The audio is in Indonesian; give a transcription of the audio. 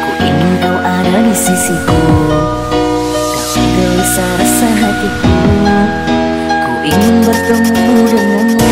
Ku ingin kau ada di sisiku. Kau gelisah rasa hatiku. Ku ingin bertemu denganmu.